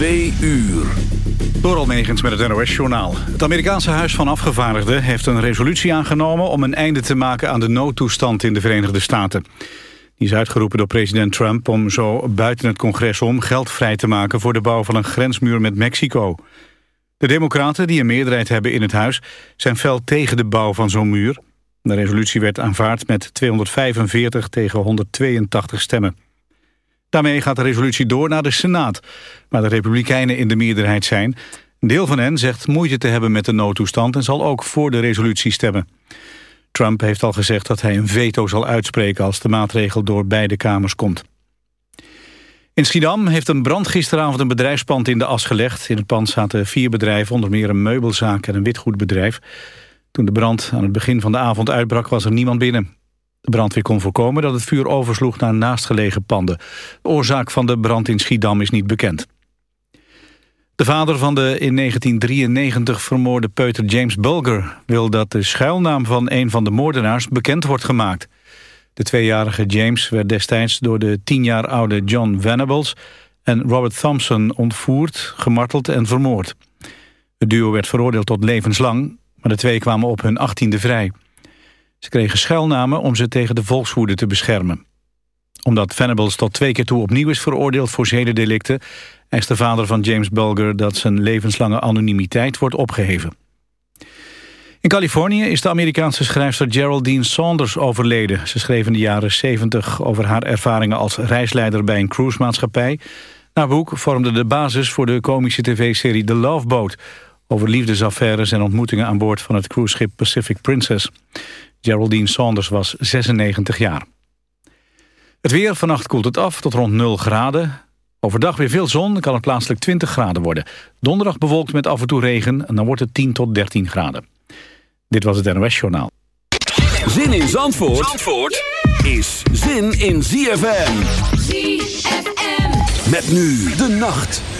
Twee uur. Door met het NOS-journaal. Het Amerikaanse Huis van Afgevaardigden heeft een resolutie aangenomen... om een einde te maken aan de noodtoestand in de Verenigde Staten. Die is uitgeroepen door president Trump om zo buiten het congres om... geld vrij te maken voor de bouw van een grensmuur met Mexico. De democraten, die een meerderheid hebben in het huis... zijn fel tegen de bouw van zo'n muur. De resolutie werd aanvaard met 245 tegen 182 stemmen. Daarmee gaat de resolutie door naar de Senaat, waar de Republikeinen in de meerderheid zijn. Een deel van hen zegt moeite te hebben met de noodtoestand en zal ook voor de resolutie stemmen. Trump heeft al gezegd dat hij een veto zal uitspreken als de maatregel door beide kamers komt. In Schiedam heeft een brand gisteravond een bedrijfspand in de as gelegd. In het pand zaten vier bedrijven, onder meer een meubelzaak en een witgoedbedrijf. Toen de brand aan het begin van de avond uitbrak was er niemand binnen. De brandweer kon voorkomen dat het vuur oversloeg naar naastgelegen panden. De oorzaak van de brand in Schiedam is niet bekend. De vader van de in 1993 vermoorde peuter James Bulger... wil dat de schuilnaam van een van de moordenaars bekend wordt gemaakt. De tweejarige James werd destijds door de tien jaar oude John Venables... en Robert Thompson ontvoerd, gemarteld en vermoord. Het duo werd veroordeeld tot levenslang... maar de twee kwamen op hun achttiende vrij. Ze kregen schuilnamen om ze tegen de volkswoede te beschermen. Omdat Venables tot twee keer toe opnieuw is veroordeeld voor zedendelicten... eist de vader van James Bulger dat zijn levenslange anonimiteit wordt opgeheven. In Californië is de Amerikaanse schrijfster Geraldine Saunders overleden. Ze schreef in de jaren 70 over haar ervaringen als reisleider bij een cruisemaatschappij. Haar boek vormde de basis voor de komische tv-serie The Love Boat... over liefdesaffaires en ontmoetingen aan boord van het cruiseschip Pacific Princess. Geraldine Saunders was 96 jaar. Het weer, vannacht koelt het af tot rond 0 graden. Overdag weer veel zon, kan het plaatselijk 20 graden worden. Donderdag bewolkt met af en toe regen en dan wordt het 10 tot 13 graden. Dit was het NOS Journaal. Zin in Zandvoort, Zandvoort is zin in ZFM. ZFM. Met nu de nacht.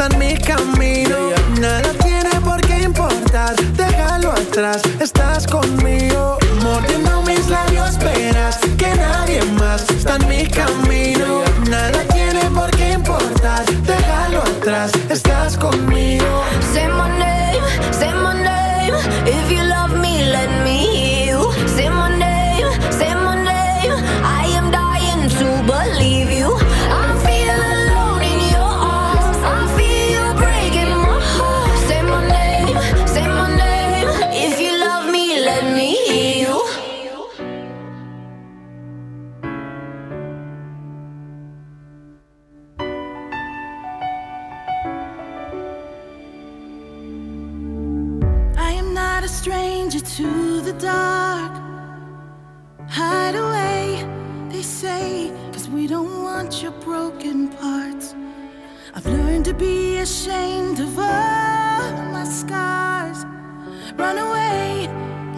están mis caminos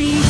me.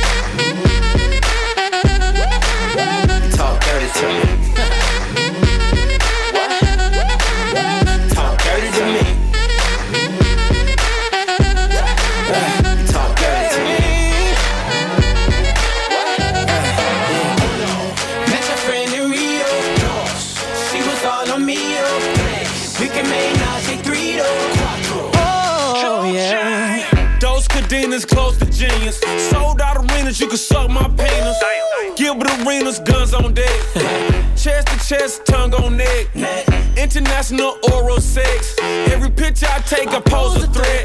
no oral sex. Every picture I take, I pose a threat.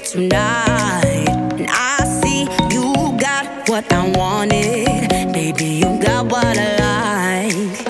tonight. I see you got what I wanted. Baby, you got what I like.